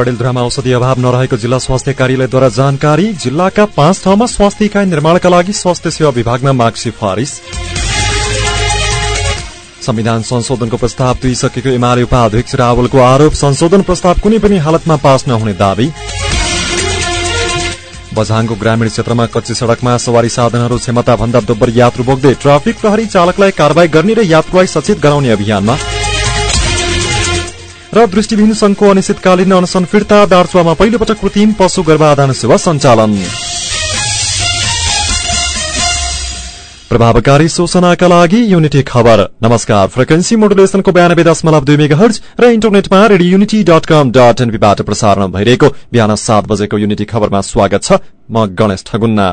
डडेलधुरामा औषधि अभाव नरहेको जिल्ला स्वास्थ्य कार्यालयद्वारा जानकारी। जिल्लाका पाँच ठाउँमा स्वास्थ्य इकाई निर्माणका लागि स्वास्थ्य सेवा विभागमा माग सिफारिश संविधान संशोधनको प्रस्ताव तुइसकेको एमाले उपाध्यक्ष रावलको आरोप संशोधन प्रस्ताव कुनै पनि हालतमा पास नहुने दावी। बझाङको ग्रामीण क्षेत्रमा कच्ची सड़कमा सवारी साधनहरू क्षमता भन्दा दोब्बर यात्रु बोक्दै ट्राफिक प्रहरी चालकलाई कारवाही गर्ने र यात्रुलाई सचेत गराउने अभियानमा र दृष्टिविहीन संघको अनिश्चितकालीन अनसन फिर्ता दार्चुवामा पहिलो पटक कृत्रिम पशु गर्भाधान सेवा सञ्चालन। प्रभावकारी सूचनाका लागि युनिटी खबर। नमस्कार फ्रिक्वेन्सी मोडुलेसनको बयानब्बे दशमलव दुई मेगा हर्ज र इन्टरनेटमा radio unity dot com dot एनपीबाट प्रसारण भइरहेको बिहान सात बजेको युनिटी खबरमा स्वागत छ म गणेश ठगुन्ना।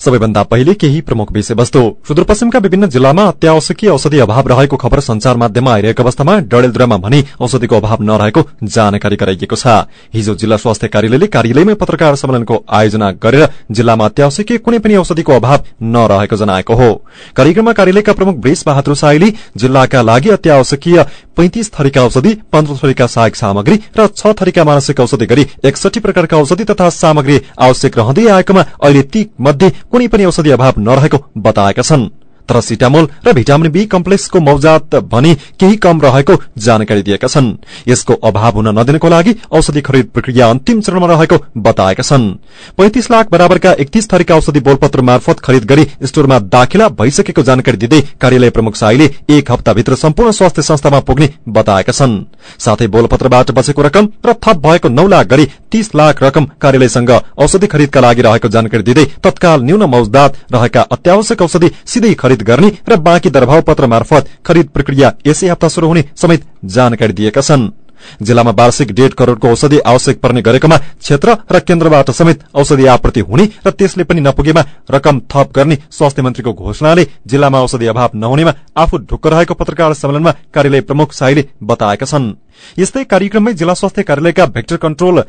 सबैभन्दा पहिले केही प्रमुख विषयवस्तु। सुदूरपश्चिमका विभिन्न जिल्लामा अत्यावश्यकीय औषधि अभाव रहेको खबर संचार माध्यममा आइरहेको अवस्थामा डडेलधुरामा भने औषधिको अभाव नरहेको जानकारी गराइएको छ। हिजो जिल्ला स्वास्थ्य कार्यालयले कार्यालयमै पत्रकार सम्मेलनको आयोजना गरेर जिल्लामा अत्यावश्यकीय कुनै पनि औषधिको अभाव नरहेको जनाएको हो। कार्यक्रममा कार्यालयका प्रमुख वृष बहादुर साईले जिल्लाका लागि अत्यावश्यकीय पैंतिस थरीका औषधि पन्ध्र थरीका सहायक सामग्री र छ थरीका मानसिक औषधि गरी एकसठी प्रकारका औषधि तथा सामग्री आवश्यक रहँदै आएकोमा अहिले ती मध्ये कुनै पनि औषधि अभाव नरहेको बताएका छन्। तर सिटामोल र भिटामिन बी कम्प्लेक्सको मौजात भने केही कम रहेको जानकारी दिएका छन्। यसको अभाव हुन नदिनको लागि औषधि खरिद प्रक्रिया अन्तिम चरणमा रहेको बताएका छन्। पैंतिस लाख बराबरका एकतीस थरीका औषधि बोलपत्र मार्फत खरिद गरी स्टोरमा दाखिला भइसकेको जानकारी दिँदै कार्यालय प्रमुख साईले एक हप्ताभित्र सम्पूर्ण स्वास्थ्य संस्थामा पुग्ने बताएका छन्। साथै बोलपत्रबाट बचेको रकम र थप भएको नौ लाख गरी तीस लाख रकम कार्यालयसँग औषधि खरिदका लागि रहेको जानकारी दिँदै तत्काल न्यून मौजदात रहेका अत्यावश्यक औषधि सिधै खरिद गर्ने र बाँकी दरभाव पत्र मार्फत खरिद प्रक्रिया यसै हप्ता शुरू हुने समेत जानकारी दिएका छन्। जिल्लामा वार्षिक डेढ करोड़को औषधि आवश्यक पर्ने गरेकोमा क्षेत्र र केन्द्रबाट समेत औषधि आपूर्ति हुने र त्यसले पनि नपुगेमा रकम थप गर्ने स्वास्थ्य मन्त्रीको घोषणाले जिल्लामा औषधि अभाव नहुनेमा आफू ढुक्क रहेको पत्रकार सम्मेलनमा कार्यालय प्रमुख साईले बताएका छन्। यस्तै कार्यक्रममै जिल्ला स्वास्थ्य कार्यालयका भेक्टर कन्ट्रोल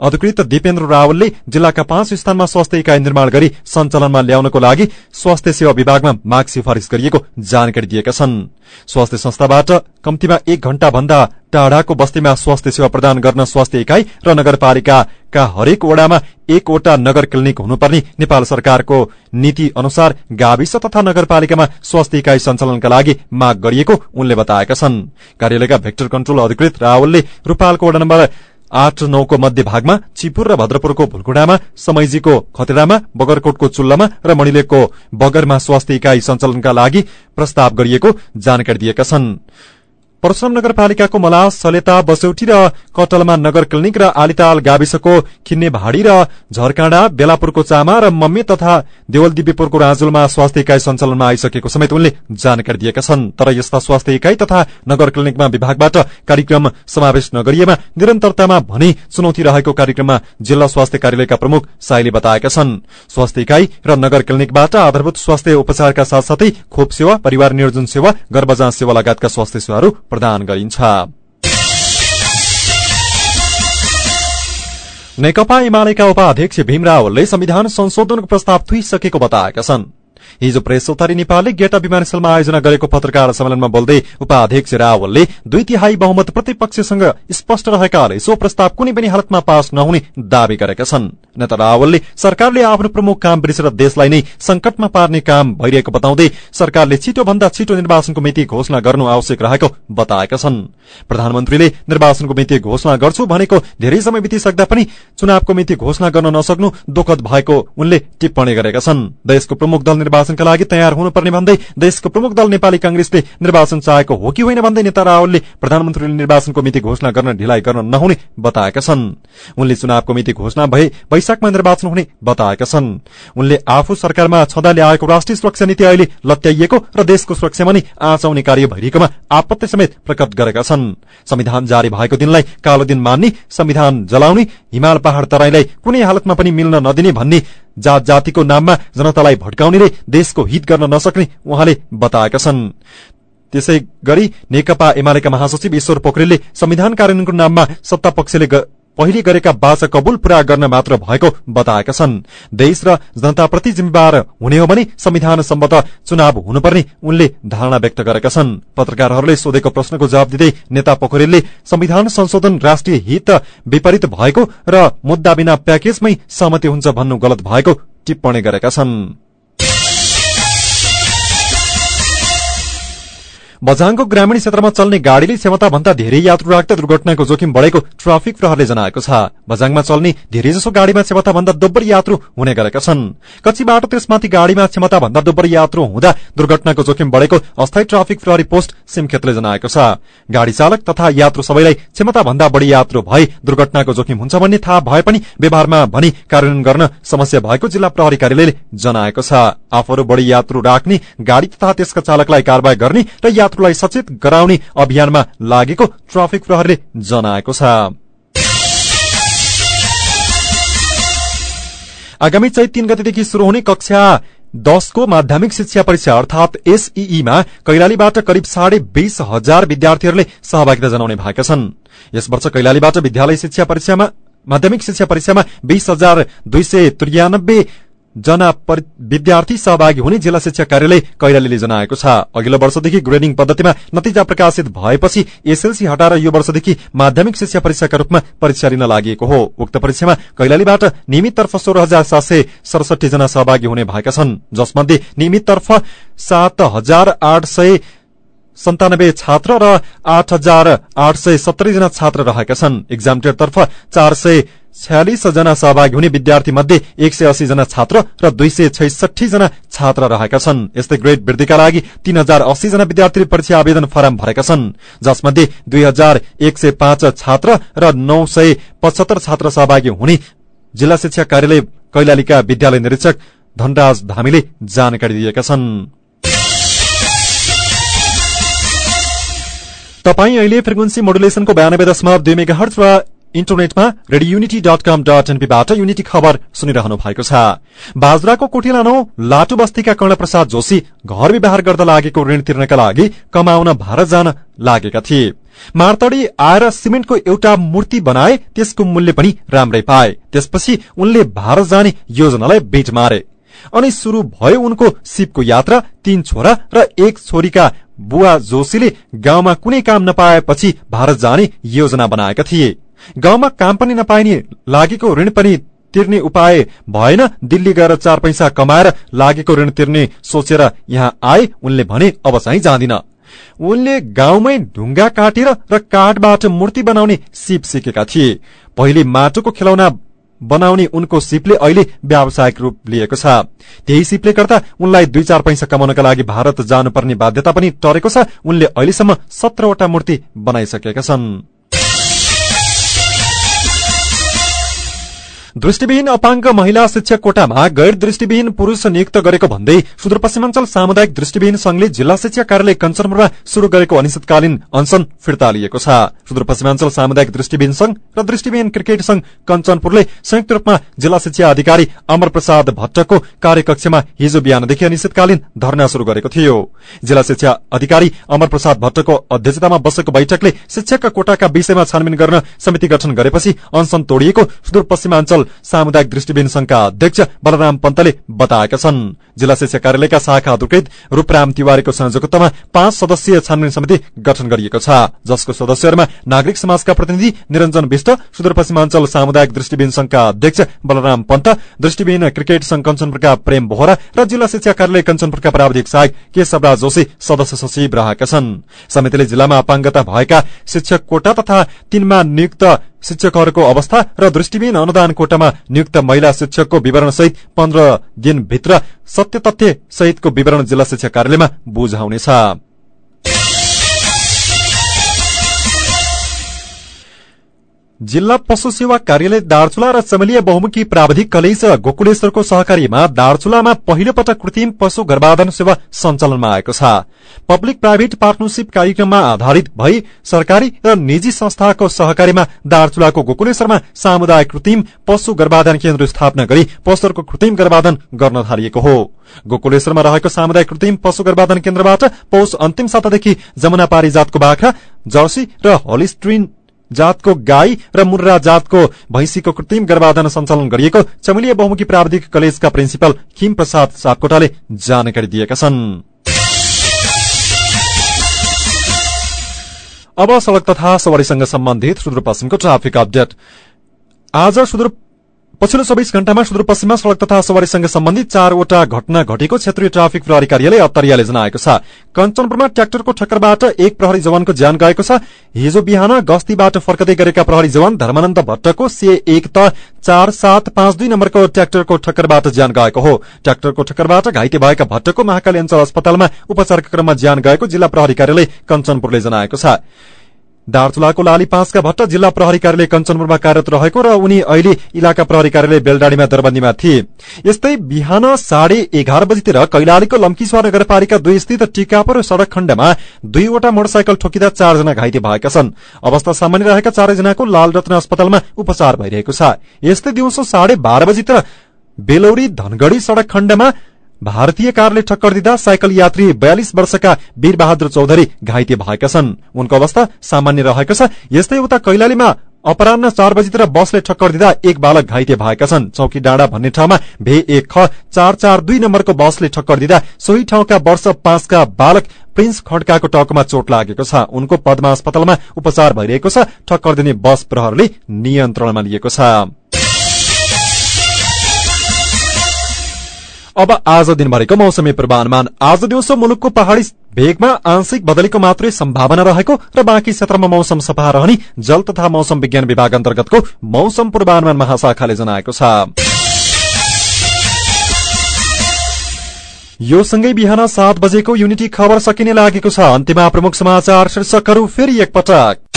अधिकृत दिपेन्द्र रावलले जिल्लाका पाँच स्थानमा स्वास्थ्य इकाई निर्माण गरी सञ्चालनमा ल्याउनको लागि स्वास्थ्य सेवा विभागमा माग सिफारिश गरिएको जानकारी दिएका छन्। स्वास्थ्य संस्थाबाट कम्तीमा एक घण्टा भन्दा टाढाको बस्तीमा स्वास्थ्य सेवा प्रदान गर्न स्वास्थ्य इकाई र नगरपालिकाका हरेक वडामा एकवटा नगर क्लिनिक हुनुपर्ने नेपाल सरकारको नीति अनुसार गाविस तथा नगरपालिकामा स्वास्थ्य इकाई सञ्चालनका लागि माग गरिएको उनले बताएका छन्। कार्यालयका भेक्टर कन्ट्रोल अधिकृत रावलले रूपालको वडा नम्बर आठ नौको मध्य भागमा चिपुर र भद्रपुरको भुलकुडामा समैजीको खतेडामा बगरकोटको चुल्लामा र मणिलेको बगरमा स्वास्थ्य इकाई सञ्चालनका लागि प्रस्ताव गरिएको जानकारी दिएका छन्। परशुराम नगरपालिकाको मलास सलेता बसौटी र कटलमा नगर क्लिनिक र आलिताल गाविसको खिन्ने भाडी र झरकाँडा बेलापुरको चामा र मम्मी तथा देवल दिव्यपुरको राजुलमा स्वास्थ्य इकाई सञ्चालनमा आइसकेको समेत उनले जानकारी दिएका छन्। तर यस्ता स्वास्थ्य इकाई तथा नगर क्लिनिकमा विभागबाट कार्यक्रम समावेश नगरिएमा निरन्तरतामा भने चुनौती रहेको कार्यक्रममा जिल्ला स्वास्थ्य कार्यालयका प्रमुख साईले बताएका छन्। स्वास्थ्य इकाई र नगर क्लिनिकबाट आधारभूत स्वास्थ्य उपचारका साथसाथै खोप सेवा परिवार नियोजन सेवा गर्भजाँच सेवा लगायतका स्वास्थ्य सेवाहरू प्रदान गरिन्छ। नेकपा एमालेका उपाध्यक्ष भीम रावलले संविधान संशोधनको प्रस्ताव थुइसकेको बताएका छन्। हिजो प्रेस चौतारी नेपालले गेटा विमानस्थलमा आयोजना गरेको पत्रकार सम्मेलनमा बोल्दै उपाध्यक्ष रावलले दुई तिहाई बहुमत प्रतिपक्षसँग स्पष्ट रहेकाले सो प्रस्ताव कुनै पनि हालतमा पास नहुने दावी गरेका छन्। नेता रावलले सरकारले आफ्नो प्रमुख काम बिर्सेर देशलाई नै संकटमा पार्ने काम भइरहेको बताउँदै सरकारले छिटो भन्दा छिटो निर्वाचनको मिति घोषणा गर्नु आवश्यक रहेको बताएका छन्। प्रधानमन्त्रीले निर्वाचनको मिति घोषणा गर्छु भनेको धेरै समय बितिसक्दा पनि चुनावको मिति घोषणा गर्न नसक्नु दुखद भएको उनले टिप्पणी गरेका छन्। देशको प्रमुख दल निर्वाचनका लागि तयार हुनुपर्ने भन्दै देशको प्रमुख दल नेपाली कांग्रेसले निर्वाचन चाहेको हो कि होइन भन्दै नेता रावलले प्रधानमन्त्रीले निर्वाचनको मिति घोषणा गर्न ढिलाइ गर्न नहुने बताएका छन्। उनले चुनावको मिति घोषणा भए वैशाखमा निर्वाचन हुने बताएका छन्। उनले आफू सरकारमा छँदा ल्याएको राष्ट्रिय सुरक्षा नीति अहिले लत्याइएको र देशको सुरक्षामा नै आँचाउने कार्य भइरहेकोमा आपत्ति समेत प्रकट गरेका छन्। संविधान जारी भएको दिनलाई कालो दिन मान्ने संविधान जलाउने हिमाल पहाड़ तराईलाई कुनै हालतमा पनि मिल्न नदिने भन्ने जात जातिको नाममा जनतालाई भड्काउनेले देशको हित गर्न नसक्ने उहाँले बताएका छन्। त्यसै गरी नेकपा एमालेका महासचिव ईश्वर पोखरेलले संविधान कार्यान्वयनको नाममा सत्ता पक्षले पहिले गरेका बाचा कबुल पूरा गर्न मात्र भएको बताएका छन्। देश र जनताप्रति जिम्मेवार हुने हो भने संविधान सम्मत चुनाव हुनुपर्ने उनले धारणा व्यक्त गरेका छन्। पत्रकारहरूले सोधेको प्रश्नको जवाब दिँदै नेता पोखरेलले संविधान संशोधन राष्ट्रिय हित विपरीत भएको र मुद्दा बिना प्याकेजमै सहमति हुन्छ भन्नु गलत भएको टिप्पणी गरेका छन्। बझाङको ग्रामीण क्षेत्रमा चल्ने गाड़ीले क्षमता भन्दा धेरै यात्रु राख्दा दुर्घटनाको जोखिम बढ़ेको ट्राफिक प्रहरले जनाएको छ। बझाङमा चल्ने धेरैजसो गाड़ीमा क्षमता भन्दा दोब्बर यात्रु हुने गरेका छन्। कच्ची बाटो त्यसमाथि गाड़ीमा क्षमता भन्दा दोब्बर यात्रु हुँदा दुर्घटनाको जोखिम बढ़ेको अस्थायी ट्राफिक प्रहरी पोस्ट सिमखेतले जनाएको छ। गाड़ी चालक तथा यात्रु सबैलाई क्षमता भन्दा बढ़ी यात्रु भए दुर्घटनाको जोखिम हुन्छ भन्ने थाहा भए पनि व्यवहारमा भनी कार्यान्वयन गर्न समस्या भएको जिल्ला प्रहरी कार्यालयले जनाएको छ। आफूहरू बढ़ी यात्रु राख्ने गाड़ी तथा त्यसका चालकलाई कारवाही गर्ने र यात्रुलाई सचेत गराउने अभियानमा लागेको ट्राफिक प्रहरले जनाएको छ। आगामी चैत तीन गतेदेखि शुरू हुने कक्षा दशको माध्यमिक शिक्षा परीक्षा अर्थात एसईईमा कैलालीबाट करिब साढे बीस हजार विद्यार्थीहरूले सहभागिता जनाउने भएका छन्। यस वर्ष कैलालीबाट विद्यालय शिक्षा परीक्षामा माध्यमिक शिक्षा परीक्षामा बीस हजार दुई सय त्रियानब्बे जना विद्यार्थी सहभागी हुने जिल्ला शिक्षा कार्यालय कैलालीले जनाएको छ। अघिल्लो वर्षदेखि ग्रेडिङ पद्धतिमा नतिजा प्रकाशित भएपछि एसएलसी हटाएर यो वर्षदेखि माध्यमिक शिक्षा परीक्षाका रूपमा परीक्षा लिन लागि हो। उक्त परीक्षामा कैलालीबाट नियमिततर्फ सोह्र हजार सात सय सडसठी जना सहभागी हुने भएका छन्। जसमध्ये नियमिततर्फ सात हजार आठ सय सन्तानब्बे छात्र र आठ हजार आठ सय सत्तरी जना छात्र रहेका छन्। इक्जामटेयरतर्फ चार सय छयालिस जना सहभागी हुने विद्यार्थी मध्ये एक सय अस्सी जना छात्र र दुई सय छैसठी जना छात्र रहेका छन्। यस्तै ग्रेड वृद्धिका लागि तीन हजार अस्सी जना विद्यार्थी परीक्षा आवेदन फारम भरेका छन्। जसमध्ये दुई हजार एक सय पाँच छात्र र नौ सय पचहत्तर छात्र सहभागी हुने जिल्ला शिक्षा कार्यालय कैलालीका विद्यालय निरीक्षक धनराज धामीले जानकारी दिएका छन्। तपाई अहिले फ्रिक्वेन्सी मोडुलेसनको बयानब्बे दशमलव दुई मेगा हर्च र इन्टरनेटमा radio unity dot com dot एनपीबाट unity खबर सुनिरहनु भएको छ। बाजुराको कोठिलानो लाटु बस्तीका कर्णप्रसाद जोशी घर व्यवहार गर्दा लागेको ऋण तिर्नका लागि कमाउन भारत जान लागेका थिए। मार्तडी आएर सिमेन्टको एउटा मूर्ति बनाए त्यसको मूल्य पनि राम्रै पाए। त्यसपछि उनले भारत जाने योजनालाई बेट मारे। अनि शुरू भयो उनको सिपको यात्रा तीन छोरा र एक छोरीका बुवा जोशीले गाउँमा कुनै काम नपाएपछि भारत जाने योजना बनाएका थिए। गाउँमा काम पनि नपाइने लागेको ऋण पनि तिर्ने उपाय भएन। दिल्ली गएर चार पैसा कमाएर लागेको ऋण तिर्ने सोचेर यहाँ आए उनले भने अब चाहिँ जाँदिन। उनले गाउँमै ढुङ्गा काटेर र काठबाट मूर्ति बनाउने सिप सिकेका थिए। पहिले माटोको खेलौना बनाउने उनको सिपले अहिले व्यावसायिक रूप लिएको छ। त्यही सिपले गर्दा उनलाई दुई चार पैसा कमाउनका लागि भारत जानुपर्ने बाध्यता पनि टरेको छ। उनले अहिलेसम्म सत्रवटा मूर्ति बनाइसकेका छन्। दृष्टिविहीन अपाङ्ग महिला शिक्षक कोटामा गैर दृष्टिविहीन पुरूष नियुक्त गरेको भन्दै सुदूरपश्चिमाञ्चल सामुदायिक दृष्टिविहीन संघले जिल्ला शिक्षा कार्यालय कञ्चनपुरमा शुरू गरेको अनिश्चितकालीन अनशन फिर्ता लिएको छ। सुदूरपश्चिमाञ्चल सामुदायिक दृष्टिविहीन संघ र दृष्टिविहीन क्रिकेट संघ कञ्चनपुरले संयुक्त रूपमा जिल्ला शिक्षा अधिकारी अमर प्रसाद भट्टको कार्यकक्षमा हिजो बिहानदेखि अनिश्चितकालीन धरना शुरू गरेको थियो। जिल्ला शिक्षा अधिकारी अमर प्रसाद भट्टको अध्यक्षतामा बसेको बैठकले शिक्षकका कोटाका विषयमा छानबिन गर्न समिति गठन गरेपछि अनशन तोडिएको सुदूरपश्चिमाञ्चल सामुदायिक दृष्टिबिन संघका अध्यक्ष बलराम पन्तले बताएका छन्। जिल्ला शिक्षा कार्यालयका शाखा अधिकृत रूपराम तिवारीको संयोजकत्वमा पाँच सदस्यीय छानबिन समिति गठन गरिएको छ जसको सदस्यहरूमा नागरिक समाजका प्रतिनिधि निरञ्जन विष्ट सुदूरपश्चिमाञ्चल सामुदायिक दृष्टिबिन संघका अध्यक्ष बलराम पन्त दृष्टिबिन क्रिकेट संघ कञ्चनपुरका प्रेम बोहरा र जिल्ला शिक्षा कार्यालय कञ्चनपुरका प्राविधिक सहायक केशवराज जोशी सदस्य सचिव रहेका छन्। समितिले जिल्लामा अपाङ्गता भएका शिक्षक कोटा तथा तीनमा नियुक्त शिक्षकहरूको अवस्था र दृष्टिविहीन अनुदान कोटामा नियुक्त महिला शिक्षकको विवरण सहित पन्ध्र दिनभित्र सत्य तथ्य सहितको विवरण जिल्ला शिक्षा कार्यालयमा बुझाउनेछ। जिल्ला पशु सेवा कार्यालय दार्चुला र चमेलिया बहुमुखी प्राविधिक कलेज गोकुलेश्वरको सहकारीमा दार्चुलामा पहिलो पटक कृत्रिम पशु गर्भाधान सेवा सञ्चालनमा आएको छ। पब्लिक प्राइभेट पार्टनरशिप कार्यक्रममा आधारित भई सरकारी र निजी संस्थाको सहकारीमा दार्चुलाको गोकुलेश्वरमा सामुदायिक कृत्रिम पशु गर्भाधान केन्द्र स्थापना गरी पशुहरूको कृत्रिम गर्भाधान गर्न थालिएको हो। गोकुलेश्वरमा रहेको सामुदायिक कृत्रिम पशु गर्भाधान केन्द्रबाट पौष अन्तिम सातादेखि जमुना पारी जातको बाख्रा जर्सी र होलिस्ट्रिन जातको गाई र मुर्रा जातको भैँसीको कृत्रिम गर्भाधान सञ्चालन गरिएको चमेलिया बहुमुखी प्राविधिक कलेजका प्रिन्सिपल खिम प्रसाद सापकोटाले जानकारी दिएका छन्। अब सड़क तथा सवारीसँग सम्बन्धित सुदूरपश्चिमको ट्राफिक अपडेट। आज सुदूर पछिल्लो चौबिस घण्टामा सुदूरपश्चिममा सड़क तथा सवारीसँग सम्बन्धित चारवटा घटना घटेको क्षेत्रीय ट्राफिक प्रहरी कार्यालय अत्तरियाले जनाएको छ। कञ्चनपुरमा ट्र्याक्टरको ठक्करबाट एक प्रहरी जवानको ज्यान गएको छ। हिजो बिहान गस्तीबाट फर्कदै गरेका प्रहरी जवान धर्मानन्द भट्टको से एक त चार सात पाँच दुई नम्बरको ट्र्याक्टरको ठक्करबाट ज्यान गएको हो। ट्र्याक्टरको ठक्करबाट घाइते भएका भट्टको महाकाली अञ्चल अस्पतालमा उपचारका क्रममा ज्यान गएको जिल्ला प्रहरी कार्यालय कञ्चनपुरले जनाएको छ। दार्चुलाको लाली पाँचका भट्ट जिल्ला प्रहरी कार्यालय कञ्चनपुरमा कार्यरत रहेको र उनी अहिले इलाका प्रहरी कार्यालय बेलडाडीमा दरबन्दीमा थिए। यस्तै बिहान साढे एघार बजीतिर कैलालीको लम्कीस्वा नगरपालिका दुई स्थित टिकापुर सड़क खण्डमा दुईवटा मोटरसाइकल ठोकिँदा चारजना घाइते भएका छन्। अवस्था सामान्य रहेका चारैजनाको लाल रत्न अस्पतालमा उपचार भइरहेको छ। यस्तै दिउँसो साढे बाह्र बजीतिर बेलौरी धनगढ़ी सड़क खण्डमा भारतीय कारले ठक्कर दिँदा साइकल यात्री बयालिस वर्षका वीरबहादुर चौधरी घाइते भएका छन्। उनको अवस्था सामान्य रहेको छ। यस्तै उता कैलालीमा अपरान्न चार बजीतिर बसले ठक्कर दिँदा एक बालक घाइते भएका छन्। चौकी डाँडा भन्ने ठाउँमा भे एक ख चार चार दुई नम्बरको बसले ठक्कर दिँदा सोही ठाउँका वर्ष पाँचका बालक प्रिन्स खड्काको टाउकोमा चोट लागेको छ। उनको पद्मा अस्पतालमा उपचार भइरहेको छ। ठक्कर दिने बस प्रहरले नियन्त्रणमा लिएको छ। अब आज दिनभरिको मौसमी पूर्वानुमान। आज दिउँसो मुलुकको पहाड़ी भेगमा आंशिक बदलीको मात्रै सम्भावना रहेको र बाँकी क्षेत्रमा मौसम सफा रहने जल तथा मौसम विज्ञान विभाग अन्तर्गतको मौसम पूर्वानुमान महाशाखाले जनाएको छ। यो सँगै बिहान सात बजेको युनिटी खबर सकिने लागेको छ। अन्त्यमा प्रमुख समाचार शीर्षकहरू फेरि एकपटक।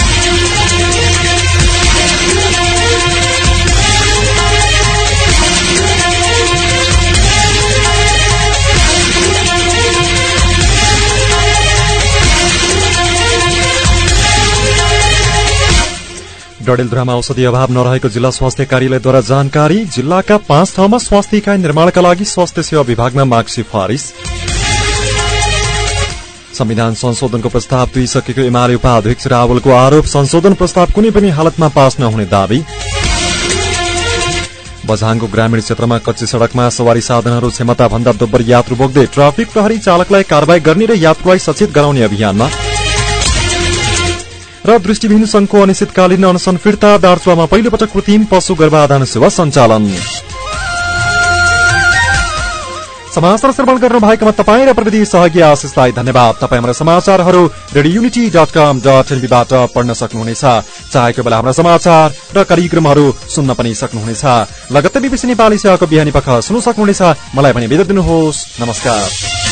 डडेलधुरामा औषधि अभाव नरहेको जिल्ला स्वास्थ्य कार्यालयद्वारा जानकारी। जिल्लाका पाँच ठाउँमा स्वास्थ्य इकाई निर्माणका लागि स्वास्थ्य सेवा विभागमा माग सिफारिश संविधान संशोधनको प्रस्ताव दिइसकेको एमाले उपाध्यक्ष रावलको आरोप संशोधन प्रस्ताव कुनै पनि हालतमा पास नहुने दावी। बझाङको ग्रामीण क्षेत्रमा कच्ची सड़कमा सवारी साधनहरू क्षमता भन्दा दोब्बर यात्रु बोक्दै ट्राफिक प्रहरी चालकलाई कारवाही गर्ने र यात्रुलाई सचेत गराउने अभियानमा र दृष्टिविहीन संघको अनिश्चितकालीन अनसन फिर्ता दार्चुवामा पहिलो पटक कृत्रिम पशु गर्भाधान सेवा सञ्चालन। समाचार श्रवण गर्नु भएकोमा तपाईँ र प्रविधि सहयोगी आशिषलाई धन्यवाद। तपाईँ हाम्रा समाचारहरू radio unity dot com dot एनबीबाट पढ्न सक्नुहुनेछ। चाहेको बेला हाम्रा समाचार र कार्यक्रमहरू सुन्न पनि सक्नुहुनेछ। लगत्तै बिबिसी नेपाली सेवाको बिहानी पख सुन्नु सक्नुहुनेछ। मलाई पनि बिदा दिनुहोस्। नमस्कार।